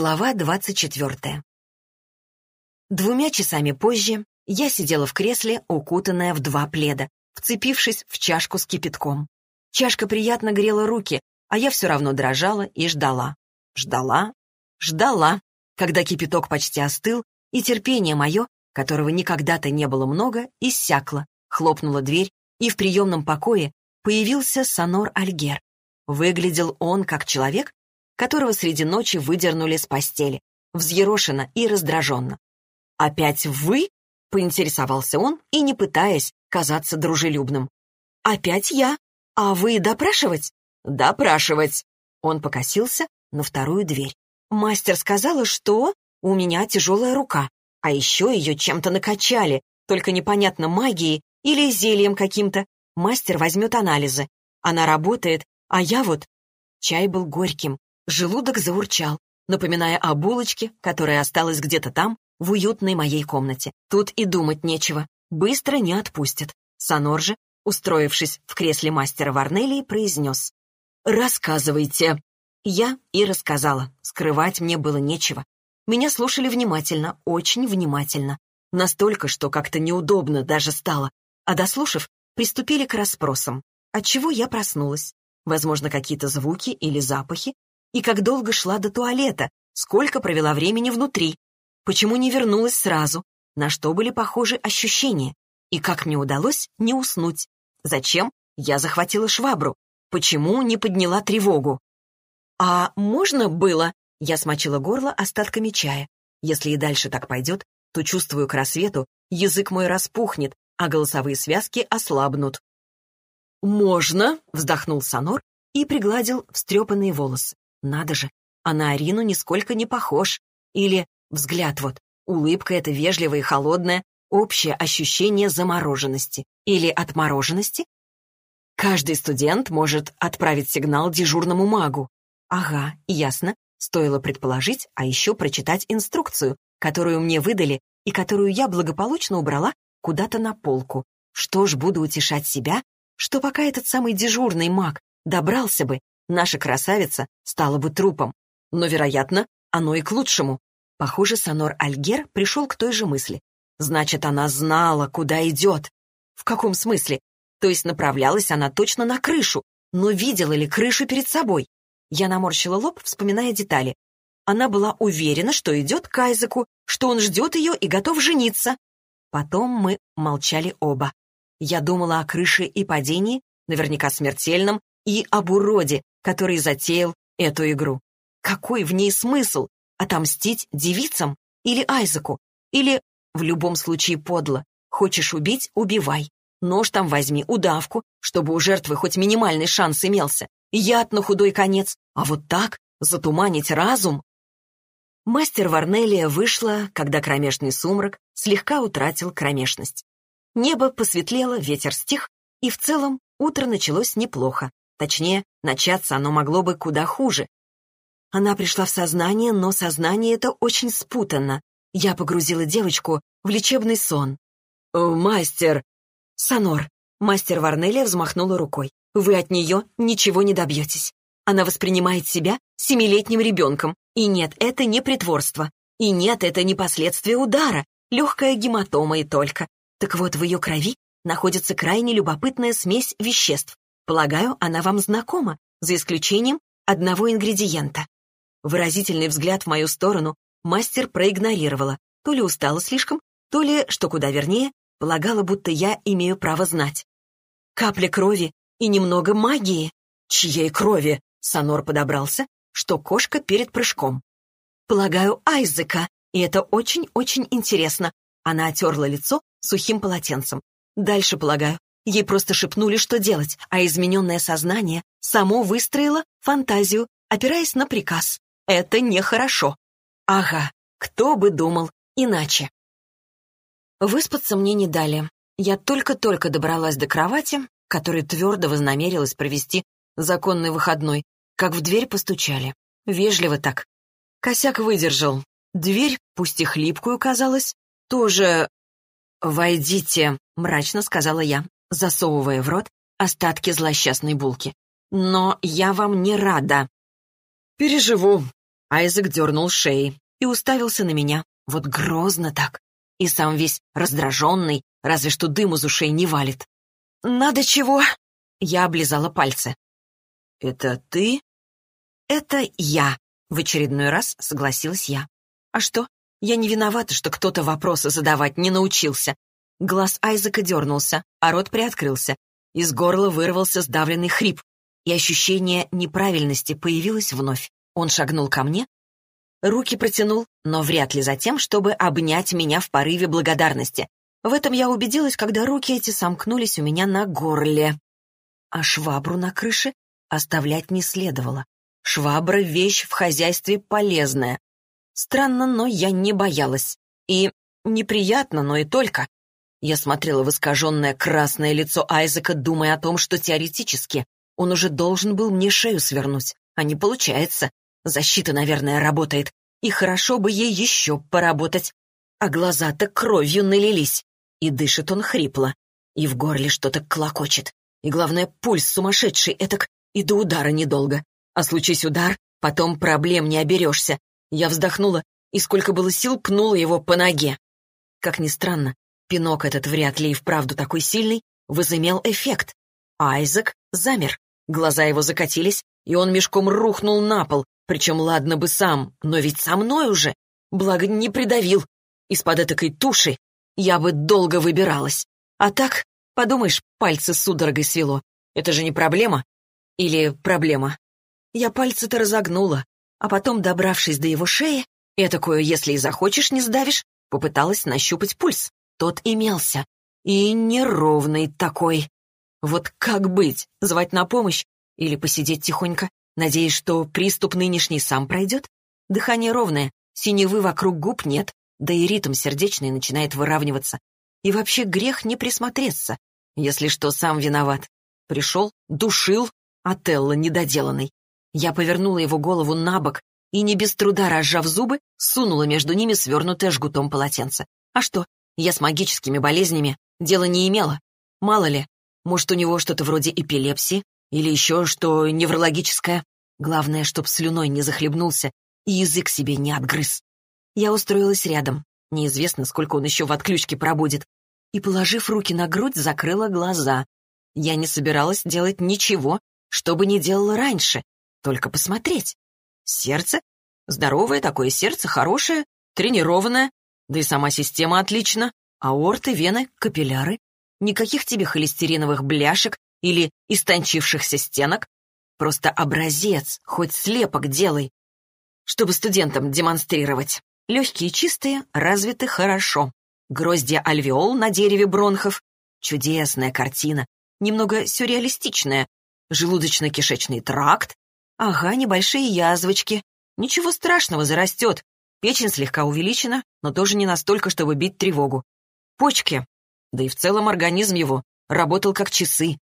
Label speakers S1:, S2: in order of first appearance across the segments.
S1: Глава двадцать четвертая. Двумя часами позже я сидела в кресле, укутанная в два пледа, вцепившись в чашку с кипятком. Чашка приятно грела руки, а я все равно дрожала и ждала. Ждала, ждала, когда кипяток почти остыл, и терпение мое, которого никогда-то не было много, иссякло. Хлопнула дверь, и в приемном покое появился Сонор Альгер. Выглядел он как человек, которого среди ночи выдернули с постели, взъерошенно и раздраженно. «Опять вы?» — поинтересовался он и не пытаясь казаться дружелюбным. «Опять я? А вы допрашивать?» «Допрашивать!» Он покосился на вторую дверь. «Мастер сказала, что у меня тяжелая рука, а еще ее чем-то накачали, только непонятно магией или зельем каким-то. Мастер возьмет анализы. Она работает, а я вот...» Чай был горьким, Желудок заурчал, напоминая о булочке, которая осталась где-то там, в уютной моей комнате. Тут и думать нечего. Быстро не отпустят. Сонор же, устроившись в кресле мастера Варнелии, произнес. «Рассказывайте». Я и рассказала. Скрывать мне было нечего. Меня слушали внимательно, очень внимательно. Настолько, что как-то неудобно даже стало. А дослушав, приступили к расспросам. Отчего я проснулась? Возможно, какие-то звуки или запахи, и как долго шла до туалета, сколько провела времени внутри, почему не вернулась сразу, на что были похожи ощущения, и как мне удалось не уснуть, зачем я захватила швабру, почему не подняла тревогу. «А можно было?» Я смочила горло остатками чая. Если и дальше так пойдет, то, чувствую к рассвету, язык мой распухнет, а голосовые связки ослабнут. «Можно», — вздохнул Санор и пригладил встрепанные волосы. Надо же, а на Арину нисколько не похож. Или взгляд вот, улыбка эта вежливая и холодная, общее ощущение замороженности. Или отмороженности? Каждый студент может отправить сигнал дежурному магу. Ага, ясно. Стоило предположить, а еще прочитать инструкцию, которую мне выдали и которую я благополучно убрала куда-то на полку. Что ж, буду утешать себя, что пока этот самый дежурный маг добрался бы наша красавица стала бы трупом. Но, вероятно, оно и к лучшему. Похоже, Сонор Альгер пришел к той же мысли. Значит, она знала, куда идет. В каком смысле? То есть направлялась она точно на крышу, но видела ли крышу перед собой? Я наморщила лоб, вспоминая детали. Она была уверена, что идет к Айзеку, что он ждет ее и готов жениться. Потом мы молчали оба. Я думала о крыше и падении, наверняка смертельном, и об уроде, который затеял эту игру. Какой в ней смысл? Отомстить девицам? Или Айзеку? Или, в любом случае, подло. Хочешь убить — убивай. Нож там возьми, удавку, чтобы у жертвы хоть минимальный шанс имелся. Яд на худой конец. А вот так затуманить разум? Мастер Варнелия вышла, когда кромешный сумрак слегка утратил кромешность. Небо посветлело, ветер стих, и в целом утро началось неплохо. Точнее, начаться оно могло бы куда хуже. Она пришла в сознание, но сознание это очень спутанно. Я погрузила девочку в лечебный сон. «О, мастер!» «Сонор!» Мастер Варнелия взмахнула рукой. «Вы от нее ничего не добьетесь. Она воспринимает себя семилетним ребенком. И нет, это не притворство. И нет, это не последствия удара. Легкая гематома и только. Так вот, в ее крови находится крайне любопытная смесь веществ. Полагаю, она вам знакома, за исключением одного ингредиента. Выразительный взгляд в мою сторону мастер проигнорировала. То ли устала слишком, то ли, что куда вернее, полагала, будто я имею право знать. Капля крови и немного магии. Чьей крови? Сонор подобрался, что кошка перед прыжком. Полагаю, Айзека, и это очень-очень интересно. Она отерла лицо сухим полотенцем. Дальше, полагаю, Ей просто шепнули, что делать, а измененное сознание само выстроило фантазию, опираясь на приказ. Это нехорошо. Ага, кто бы думал иначе. Выспаться мне не дали. Я только-только добралась до кровати, которой твердо вознамерилась провести законный выходной, как в дверь постучали. Вежливо так. Косяк выдержал. Дверь, пусть и хлипкую казалась, тоже... «Войдите», — мрачно сказала я засовывая в рот остатки злосчастной булки. «Но я вам не рада». «Переживу. Айзек дернул шеей и уставился на меня. Вот грозно так. И сам весь раздраженный, разве что дым из ушей не валит. «Надо чего?» Я облизала пальцы. «Это ты?» «Это я», — в очередной раз согласилась я. «А что? Я не виновата, что кто-то вопросы задавать не научился». Глаз Айзека дернулся, а рот приоткрылся. Из горла вырвался сдавленный хрип, и ощущение неправильности появилось вновь. Он шагнул ко мне, руки протянул, но вряд ли за тем, чтобы обнять меня в порыве благодарности. В этом я убедилась, когда руки эти сомкнулись у меня на горле. А швабру на крыше оставлять не следовало. Швабра — вещь в хозяйстве полезная. Странно, но я не боялась. И неприятно, но и только. Я смотрела в искаженное красное лицо Айзека, думая о том, что теоретически он уже должен был мне шею свернуть, а не получается. Защита, наверное, работает. И хорошо бы ей еще поработать. А глаза-то кровью налились. И дышит он хрипло. И в горле что-то клокочет. И главное, пульс сумасшедший, этак и до удара недолго. А случись удар, потом проблем не оберешься. Я вздохнула и, сколько было сил, пнула его по ноге. Как ни странно, пинок этот вряд ли и вправду такой сильный возымел эффект. Айзек замер. Глаза его закатились, и он мешком рухнул на пол, причем ладно бы сам, но ведь со мной уже. Благо не придавил. Из-под этакой туши я бы долго выбиралась. А так, подумаешь, пальцы судорогой свело. Это же не проблема? Или проблема? Я пальцы-то разогнула, а потом, добравшись до его шеи, этакую, если и захочешь, не сдавишь, попыталась нащупать пульс. Тот имелся. И неровный такой. Вот как быть? Звать на помощь? Или посидеть тихонько, надеясь, что приступ нынешний сам пройдет? Дыхание ровное, синевы вокруг губ нет, да и ритм сердечный начинает выравниваться. И вообще грех не присмотреться, если что, сам виноват. Пришел, душил, Телла недоделанный. Я повернула его голову на бок и, не без труда разжав зубы, сунула между ними свернутое жгутом полотенце. А что, я с магическими болезнями дела не имела. Мало ли, может, у него что-то вроде эпилепсии или еще что неврологическое. Главное, чтоб слюной не захлебнулся и язык себе не отгрыз. Я устроилась рядом. Неизвестно, сколько он еще в отключке пробудет. И, положив руки на грудь, закрыла глаза. Я не собиралась делать ничего, что бы не делала раньше. Только посмотреть. Сердце? Здоровое такое сердце, хорошее, тренированное. Да и сама система отлична. Аорты, вены, капилляры. Никаких тебе холестериновых бляшек или истончившихся стенок. Просто образец, хоть слепок делай, чтобы студентам демонстрировать. Легкие чистые, развиты хорошо. Гроздья альвеол на дереве бронхов. Чудесная картина, немного сюрреалистичная. Желудочно-кишечный тракт. Ага, небольшие язвочки. Ничего страшного, зарастет. Печень слегка увеличена, но тоже не настолько, чтобы бить тревогу. Почки да и в целом организм его работал как часы.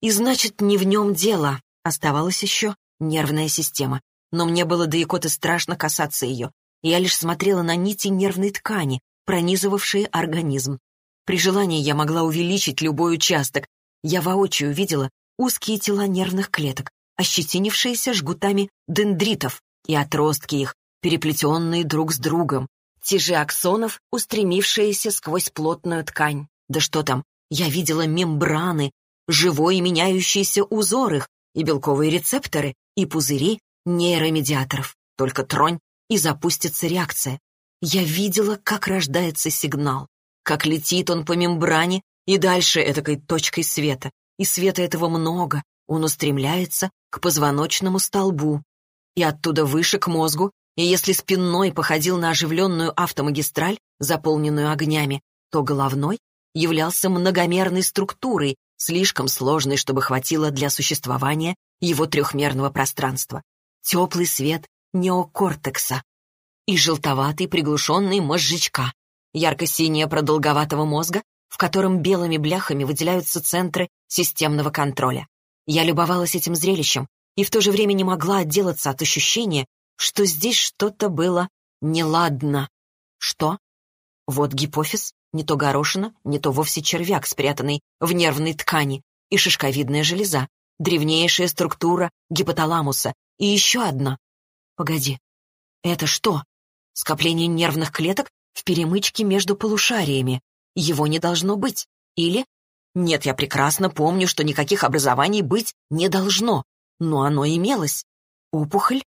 S1: И значит, не в нем дело. Оставалась еще нервная система. Но мне было до икоты страшно касаться ее. Я лишь смотрела на нити нервной ткани, пронизывавшие организм. При желании я могла увеличить любой участок. Я воочию видела узкие тела нервных клеток, ощетинившиеся жгутами дендритов, и отростки их, переплетенные друг с другом, тяжи аксонов, устремившиеся сквозь плотную ткань. Да что там, я видела мембраны, живой меняющийся узор их, и белковые рецепторы, и пузыри нейромедиаторов. Только тронь, и запустится реакция. Я видела, как рождается сигнал, как летит он по мембране и дальше этакой точкой света. И света этого много, он устремляется к позвоночному столбу. И оттуда выше к мозгу, и если спинной походил на оживленную автомагистраль, заполненную огнями, то головной являлся многомерной структурой, слишком сложной, чтобы хватило для существования его трехмерного пространства. Теплый свет неокортекса и желтоватый приглушенный мозжечка, ярко-синяя продолговатого мозга, в котором белыми бляхами выделяются центры системного контроля. Я любовалась этим зрелищем и в то же время не могла отделаться от ощущения, что здесь что-то было неладно. Что? Вот гипофиз, не то горошина, не то вовсе червяк, спрятанный в нервной ткани, и шишковидная железа, древнейшая структура гипоталамуса, и еще одна. Погоди, Это что? Скопление нервных клеток в перемычке между полушариями. Его не должно быть. Или... Нет, я прекрасно помню, что никаких образований быть не должно. Но оно имелось. Опухоль?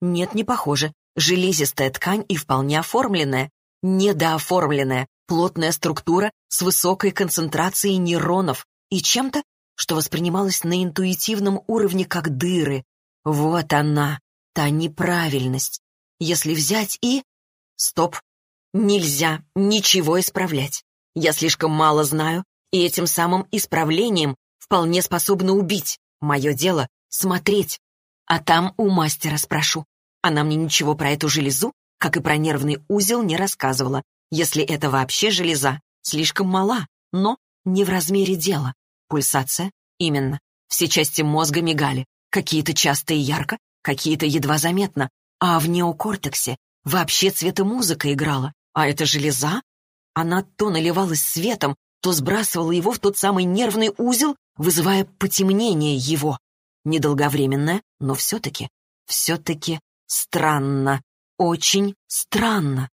S1: Нет, не похоже. Железистая ткань и вполне оформленная. Недооформленная. Плотная структура с высокой концентрацией нейронов и чем-то, что воспринималось на интуитивном уровне как дыры. Вот она, та неправильность. Если взять и... Стоп. Нельзя ничего исправлять. Я слишком мало знаю, и этим самым исправлением вполне способна убить. Мое дело — смотреть. А там у мастера спрошу. Она мне ничего про эту железу, как и про нервный узел, не рассказывала. Если это вообще железа, слишком мала, но не в размере дела. Пульсация? Именно. Все части мозга мигали. Какие-то часто и ярко, какие-то едва заметно. А в неокортексе вообще цветомузыка играла. А эта железа? Она то наливалась светом, то сбрасывала его в тот самый нервный узел, вызывая потемнение его. Недолговременное, но все-таки, все-таки странно. Очень странно.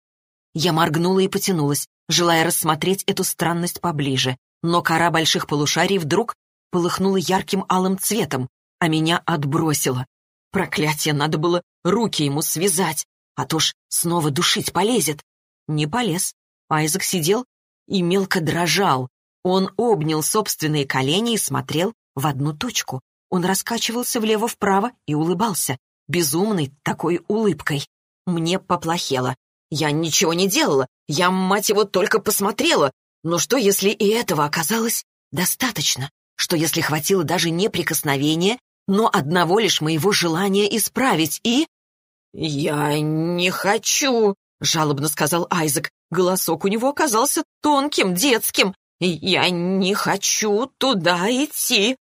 S1: Я моргнула и потянулась, желая рассмотреть эту странность поближе. Но кора больших полушарий вдруг полыхнула ярким алым цветом, а меня отбросило. Проклятие, надо было руки ему связать, а то ж снова душить полезет. Не полез. Айзек сидел и мелко дрожал. Он обнял собственные колени и смотрел в одну точку. Он раскачивался влево-вправо и улыбался, безумной такой улыбкой. Мне поплохело. Я ничего не делала, я, мать его, только посмотрела. Но что, если и этого оказалось достаточно? Что, если хватило даже не прикосновения, но одного лишь моего желания исправить и... «Я не хочу», — жалобно сказал Айзек. Голосок у него оказался тонким, детским. «Я не хочу туда идти».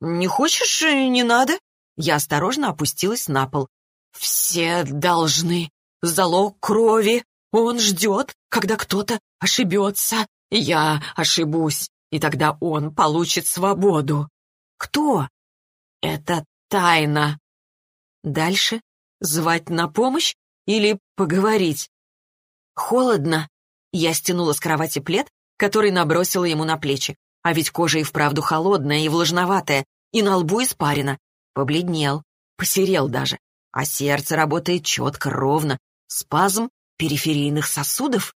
S1: «Не хочешь, не надо?» Я осторожно опустилась на пол. «Все должны. Залог крови. Он ждет, когда кто-то ошибется. Я ошибусь, и тогда он получит свободу». «Кто?» «Это тайна». «Дальше? Звать на помощь или поговорить?» «Холодно». Я стянула с кровати плед, который набросила ему на плечи. А ведь кожа и вправду холодная и влажноватая, и на лбу испарина. Побледнел, посерел даже. А сердце работает четко, ровно. Спазм периферийных сосудов?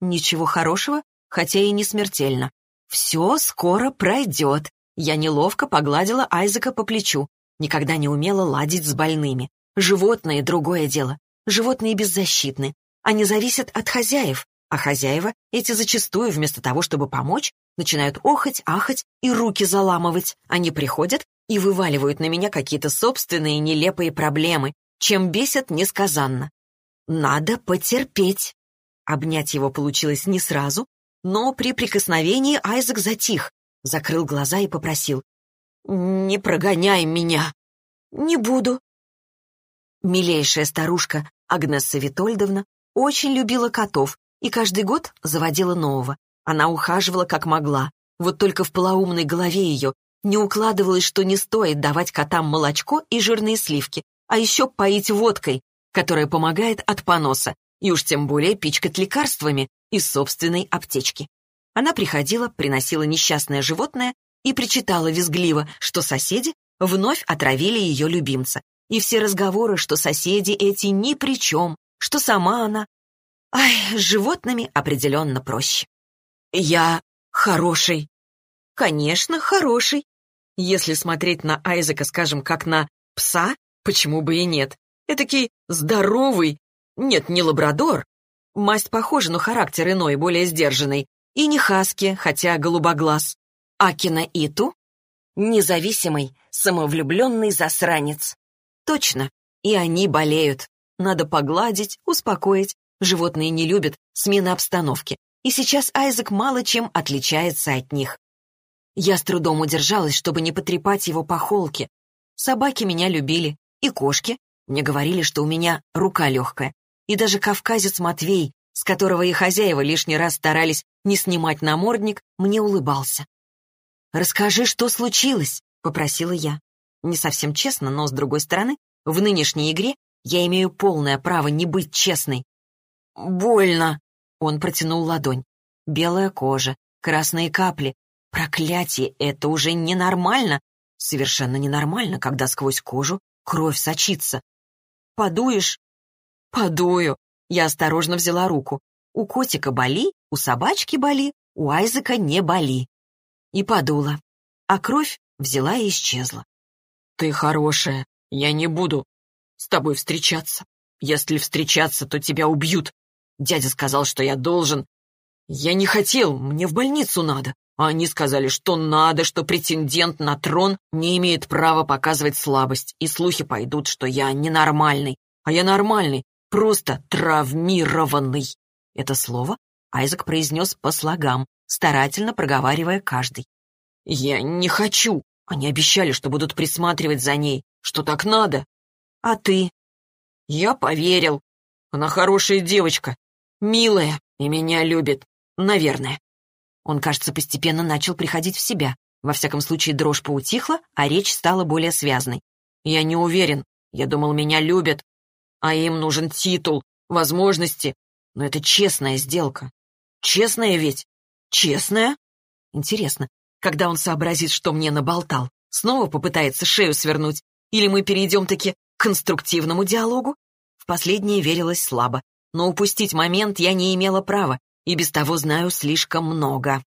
S1: Ничего хорошего, хотя и не смертельно. Все скоро пройдет. Я неловко погладила Айзека по плечу. Никогда не умела ладить с больными. Животные — другое дело. Животные беззащитны. Они зависят от хозяев, а хозяева эти зачастую вместо того, чтобы помочь, начинают охать, ахать и руки заламывать. Они приходят и вываливают на меня какие-то собственные нелепые проблемы, чем бесят несказанно. Надо потерпеть. Обнять его получилось не сразу, но при прикосновении Айзек затих, закрыл глаза и попросил. «Не прогоняй меня!» «Не буду». Милейшая старушка Агнесса Витольдовна очень любила котов и каждый год заводила нового. Она ухаживала как могла. Вот только в полоумной голове ее не укладывалось, что не стоит давать котам молочко и жирные сливки, а еще поить водкой, которая помогает от поноса, и уж тем более пичкать лекарствами из собственной аптечки. Она приходила, приносила несчастное животное и причитала визгливо, что соседи вновь отравили ее любимца. И все разговоры, что соседи эти ни при чем, что сама она... Ай, с животными определенно проще. Я хороший. Конечно, хороший. Если смотреть на Айзека, скажем, как на пса, почему бы и нет? Этакий здоровый. Нет, не лабрадор. Масть похожа, но характер иной, более сдержанный. И не хаски, хотя голубоглаз. Акина Иту — независимый, самовлюбленный засранец. Точно, и они болеют. Надо погладить, успокоить. Животные не любят смены обстановки. И сейчас Айзек мало чем отличается от них. Я с трудом удержалась, чтобы не потрепать его по холке. Собаки меня любили, и кошки. Мне говорили, что у меня рука легкая. И даже кавказец Матвей, с которого и хозяева лишний раз старались не снимать намордник, мне улыбался. «Расскажи, что случилось?» — попросила я. Не совсем честно, но, с другой стороны, в нынешней игре Я имею полное право не быть честной. Больно. Он протянул ладонь. Белая кожа, красные капли. Проклятие, это уже ненормально. Совершенно ненормально, когда сквозь кожу кровь сочится. Подуешь? Подую. Я осторожно взяла руку. У котика боли, у собачки боли, у Айзека не боли. И подула. А кровь взяла и исчезла. «Ты хорошая. Я не буду с тобой встречаться. Если встречаться, то тебя убьют. Дядя сказал, что я должен. Я не хотел, мне в больницу надо. А они сказали, что надо, что претендент на трон не имеет права показывать слабость, и слухи пойдут, что я ненормальный. А я нормальный, просто травмированный. Это слово Айзек произнес по слогам, старательно проговаривая каждый. «Я не хочу. Они обещали, что будут присматривать за ней, что так надо. А ты?» «Я поверил. Она хорошая девочка, милая и меня любит, наверное». Он, кажется, постепенно начал приходить в себя. Во всяком случае, дрожь поутихла, а речь стала более связной. «Я не уверен. Я думал, меня любят. А им нужен титул, возможности. Но это честная сделка. Честная ведь? Честная? Интересно, когда он сообразит, что мне наболтал, снова попытается шею свернуть? Или мы перейдем таки к конструктивному диалогу? В последнее верилось слабо, но упустить момент я не имела права, и без того знаю слишком много.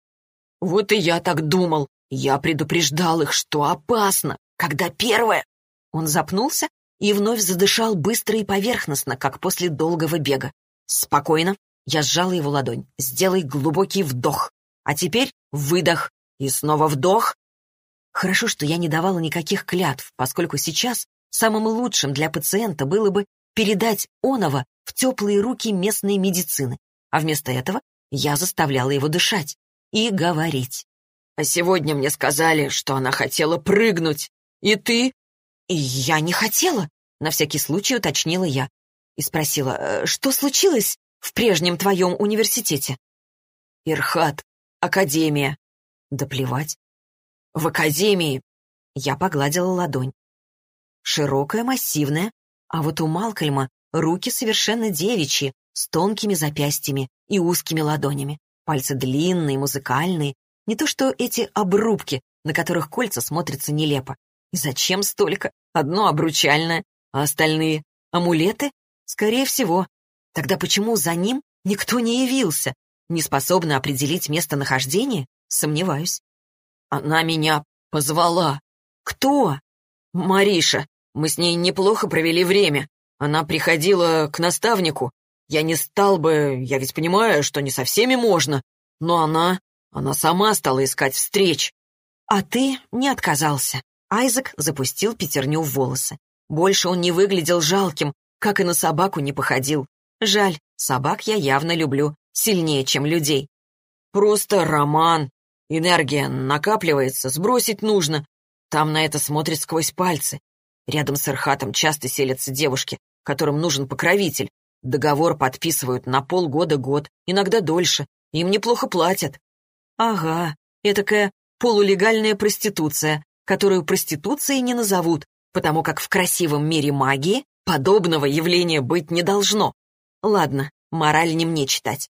S1: Вот и я так думал. Я предупреждал их, что опасно, когда первое... Он запнулся и вновь задышал быстро и поверхностно, как после долгого бега. «Спокойно». Я сжала его ладонь. «Сделай глубокий вдох. А теперь выдох. И снова вдох». Хорошо, что я не давала никаких клятв, поскольку сейчас самым лучшим для пациента было бы передать Онова в теплые руки местной медицины, а вместо этого я заставляла его дышать и говорить. «А сегодня мне сказали, что она хотела прыгнуть. И ты?» «И я не хотела», — на всякий случай уточнила я. И спросила, «Э, «Что случилось в прежнем твоем университете?» «Ирхат, академия». «Да плевать». «В академии». Я погладила ладонь. Широкая, массивная, а вот у Малкольма руки совершенно девичьи, с тонкими запястьями и узкими ладонями. Пальцы длинные, музыкальные. Не то что эти обрубки, на которых кольца смотрятся нелепо. И зачем столько? Одно обручальное, а остальные — амулеты? Скорее всего. Тогда почему за ним никто не явился? Не способна определить местонахождение? Сомневаюсь. Она меня позвала. Кто? Мариша. Мы с ней неплохо провели время. Она приходила к наставнику, я не стал бы, я ведь понимаю, что не со всеми можно, но она, она сама стала искать встреч. А ты не отказался. Айзек запустил пятерню в волосы. Больше он не выглядел жалким, как и на собаку не походил. Жаль, собак я явно люблю, сильнее, чем людей. Просто роман. Энергия накапливается, сбросить нужно. Там на это смотрят сквозь пальцы. Рядом с Ирхатом часто селятся девушки, которым нужен покровитель, Договор подписывают на полгода-год, иногда дольше. Им неплохо платят. Ага, этакая полулегальная проституция, которую проституцией не назовут, потому как в красивом мире магии подобного явления быть не должно. Ладно, мораль не мне читать.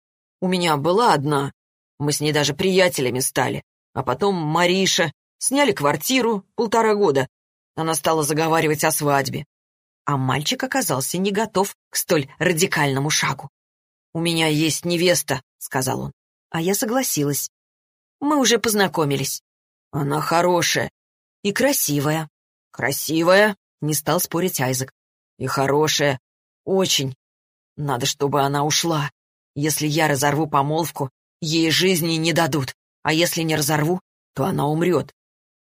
S1: У меня была одна. Мы с ней даже приятелями стали. А потом Мариша. Сняли квартиру полтора года. Она стала заговаривать о свадьбе а мальчик оказался не готов к столь радикальному шагу. «У меня есть невеста», — сказал он. А я согласилась. Мы уже познакомились. Она хорошая и красивая. Красивая, не стал спорить Айзек. И хорошая. Очень. Надо, чтобы она ушла. Если я разорву помолвку, ей жизни не дадут. А если не разорву, то она умрет.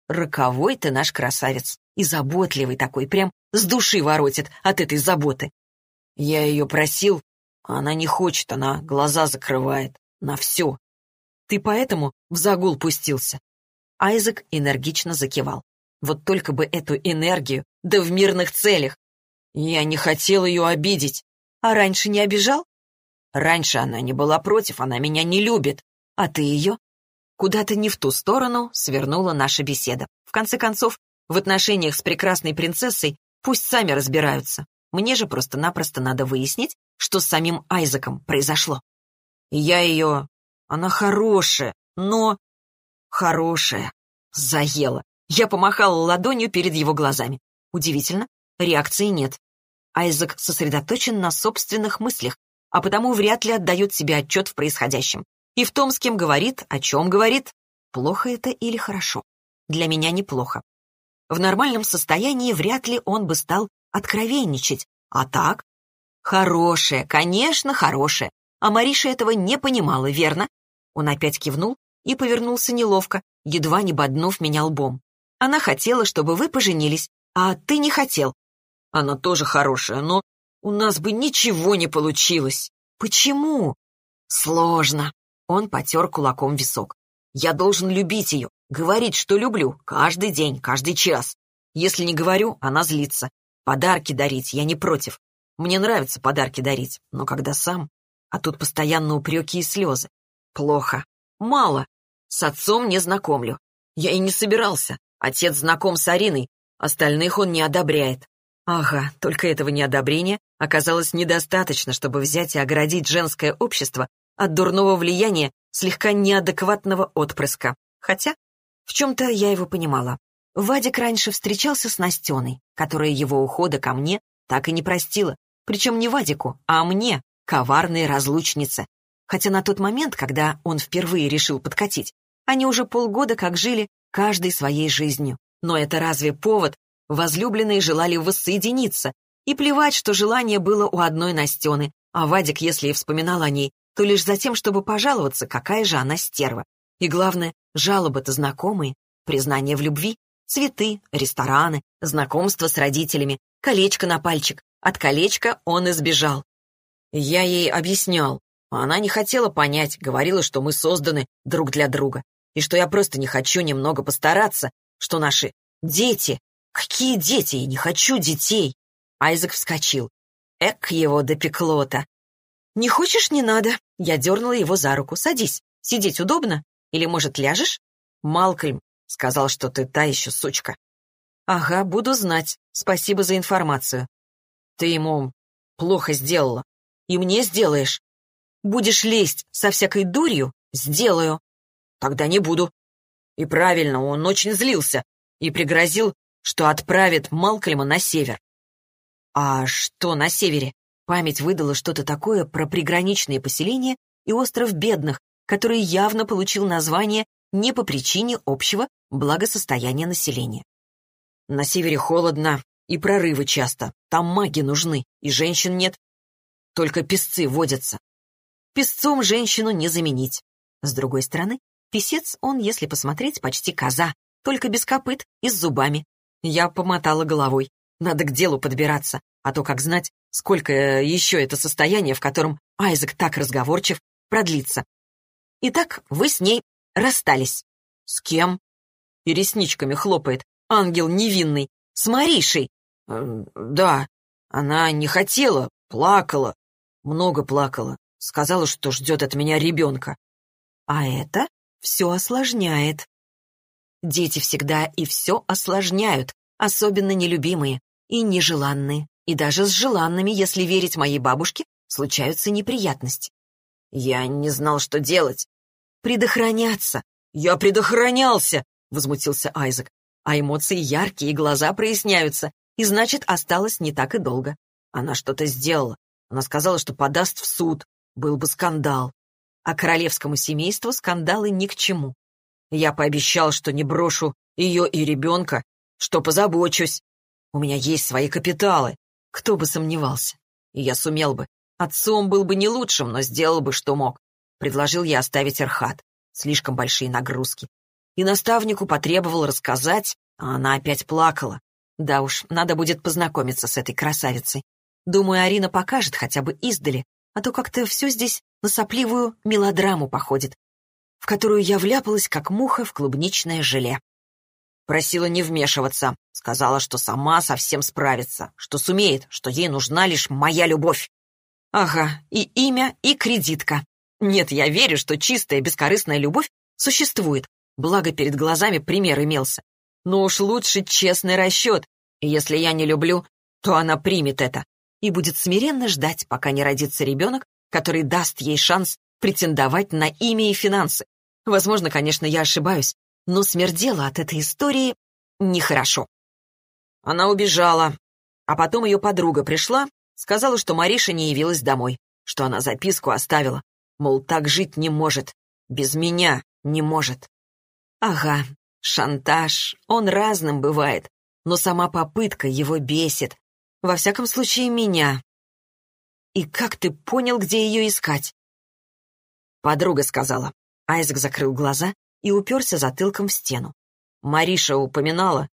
S1: Роковой ты наш красавец. И заботливый такой, прям с души воротит от этой заботы. Я ее просил, а она не хочет, она глаза закрывает. На все. Ты поэтому в загул пустился. Айзек энергично закивал. Вот только бы эту энергию, да в мирных целях. Я не хотел ее обидеть. А раньше не обижал? Раньше она не была против, она меня не любит. А ты ее? Куда-то не в ту сторону свернула наша беседа. В конце концов, в отношениях с прекрасной принцессой пусть сами разбираются. Мне же просто-напросто надо выяснить, что с самим Айзеком произошло. Я ее... Она хорошая, но... Хорошая. Заела. Я помахала ладонью перед его глазами. Удивительно, реакции нет. Айзек сосредоточен на собственных мыслях, а потому вряд ли отдает себе отчет в происходящем. И в том, с кем говорит, о чем говорит. Плохо это или хорошо? Для меня неплохо. В нормальном состоянии вряд ли он бы стал откровенничать. А так? Хорошее, конечно, хорошее. А Мариша этого не понимала, верно? Он опять кивнул и повернулся неловко, едва не боднув меня лбом. Она хотела, чтобы вы поженились, а ты не хотел. Она тоже хорошая, но у нас бы ничего не получилось. Почему? Сложно. Он потер кулаком висок. Я должен любить ее, говорить, что люблю, каждый день, каждый час. Если не говорю, она злится. Подарки дарить я не против. Мне нравится подарки дарить, но когда сам... А тут постоянно упреки и слезы. Плохо. Мало. С отцом не знакомлю. Я и не собирался. Отец знаком с Ариной, остальных он не одобряет. Ага, только этого неодобрения оказалось недостаточно, чтобы взять и оградить женское общество от дурного влияния слегка неадекватного отпрыска. Хотя в чем-то я его понимала. Вадик раньше встречался с Настеной, которая его ухода ко мне так и не простила. Причем не Вадику, а мне, коварной разлучнице. Хотя на тот момент, когда он впервые решил подкатить, они уже полгода как жили каждой своей жизнью. Но это разве повод? Возлюбленные желали воссоединиться. И плевать, что желание было у одной Настены, а Вадик, если и вспоминал о ней, то лишь за тем, чтобы пожаловаться, какая же она стерва. И главное, жалобы-то знакомые, признание в любви, цветы, рестораны, знакомство с родителями, колечко на пальчик. От колечка он избежал. Я ей объяснял, она не хотела понять, говорила, что мы созданы друг для друга, и что я просто не хочу немного постараться, что наши дети... Какие дети? Я не хочу детей. Айзек вскочил. Эк, его допекло-то. «Не хочешь, не надо». Я дернула его за руку. «Садись. Сидеть удобно? Или, может, ляжешь?» «Малкольм сказал, что ты та еще сучка». «Ага, буду знать. Спасибо за информацию». «Ты ему плохо сделала. И мне сделаешь. Будешь лезть со всякой дурью? Сделаю. Тогда не буду». И правильно, он очень злился и пригрозил, что отправит Малкольма на север. «А что на севере?» Память выдала что-то такое про приграничные поселения и остров бедных, который явно получил название не по причине общего благосостояния населения. На севере холодно, и прорывы часто. Там маги нужны, и женщин нет. Только песцы водятся. Песцом женщину не заменить. С другой стороны, песец он, если посмотреть, почти коза, только без копыт и с зубами. Я помотала головой. Надо к делу подбираться, а то, как знать, сколько э, еще это состояние, в котором Айзек так разговорчив, продлится. Итак, вы с ней расстались. С кем? И ресничками хлопает. Ангел невинный. С Маришей. Да, она не хотела, плакала. Много плакала. Сказала, что ждет от меня ребенка. А это все осложняет. Дети всегда и все осложняют, особенно нелюбимые и нежеланные. И даже с желанными, если верить моей бабушке, случаются неприятности. Я не знал, что делать. Предохраняться. Я предохранялся, возмутился Айзек. А эмоции яркие, и глаза проясняются. И значит, осталось не так и долго. Она что-то сделала. Она сказала, что подаст в суд. Был бы скандал. А королевскому семейству скандалы ни к чему. Я пообещал, что не брошу ее и ребенка, что позабочусь. У меня есть свои капиталы. Кто бы сомневался. И я сумел бы. Отцом был бы не лучшим, но сделал бы, что мог. Предложил я оставить Архат. Слишком большие нагрузки. И наставнику потребовал рассказать, а она опять плакала. Да уж, надо будет познакомиться с этой красавицей. Думаю, Арина покажет хотя бы издали, а то как-то все здесь на сопливую мелодраму походит, в которую я вляпалась, как муха в клубничное желе. Просила не вмешиваться. Сказала, что сама совсем справится, что сумеет, что ей нужна лишь моя любовь. Ага, и имя, и кредитка. Нет, я верю, что чистая, бескорыстная любовь существует. Благо, перед глазами пример имелся. Но уж лучше честный расчет. И если я не люблю, то она примет это. и будет смиренно ждать, пока не родится ребенок, который даст ей шанс претендовать на имя и финансы. Возможно, конечно, я ошибаюсь, но смердело от этой истории нехорошо. Она убежала, а потом ее подруга пришла, сказала, что Мариша не явилась домой, что она записку оставила, мол, так жить не может, без меня не может. Ага, шантаж, он разным бывает, но сама попытка его бесит. Во всяком случае, меня. И как ты понял, где ее искать? Подруга сказала. Айзек закрыл глаза и уперся затылком в стену. Мариша упоминала.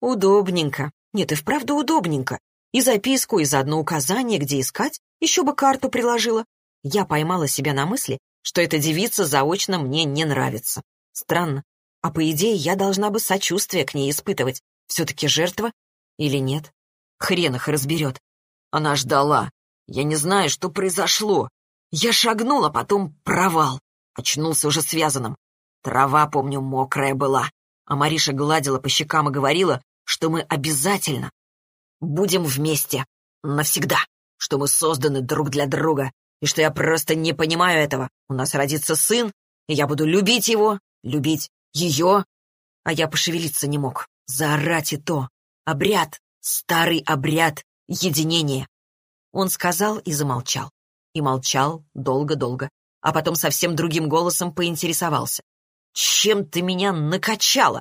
S1: Удобненько. Нет, и вправду удобненько. И записку, и заодно указание, где искать, еще бы карту приложила. Я поймала себя на мысли, что эта девица заочно мне не нравится. Странно. А по идее, я должна бы сочувствие к ней испытывать. Все-таки жертва или нет? Хрен их разберет. Она ждала. Я не знаю, что произошло. Я шагнула, потом провал. Очнулся уже связанным. Трава, помню, мокрая была. А Мариша гладила по щекам и говорила, что мы обязательно будем вместе. Навсегда. Что мы созданы друг для друга. И что я просто не понимаю этого. У нас родится сын, и я буду любить его, любить ее. А я пошевелиться не мог. Заорать и то. Обряд. Старый обряд единения. Он сказал и замолчал. И молчал долго-долго. А потом совсем другим голосом поинтересовался. «Чем ты меня накачала?»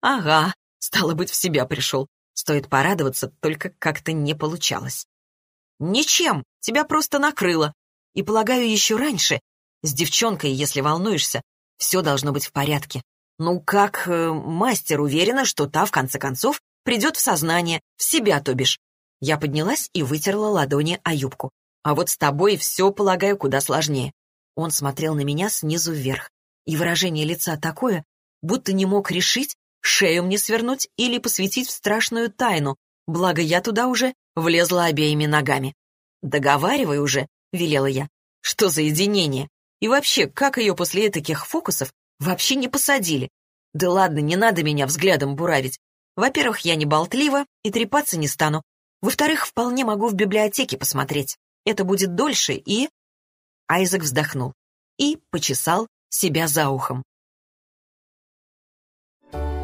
S1: «Ага, стало быть, в себя пришел. Стоит порадоваться, только как-то не получалось». «Ничем, тебя просто накрыло. И, полагаю, еще раньше. С девчонкой, если волнуешься, все должно быть в порядке. Ну, как э, мастер уверена, что та, в конце концов, придет в сознание, в себя, то бишь. Я поднялась и вытерла ладони о юбку. А вот с тобой все, полагаю, куда сложнее. Он смотрел на меня снизу вверх. И выражение лица такое, будто не мог решить, шею мне свернуть или посвятить в страшную тайну, благо я туда уже влезла обеими ногами. «Договаривай уже», — велела я. «Что за единение? И вообще, как ее после таких фокусов вообще не посадили? Да ладно, не надо меня взглядом буравить. Во-первых, я не болтлива и трепаться не стану. Во-вторых, вполне могу в библиотеке посмотреть. Это будет дольше и...» Айзек вздохнул и почесал себя за ухом.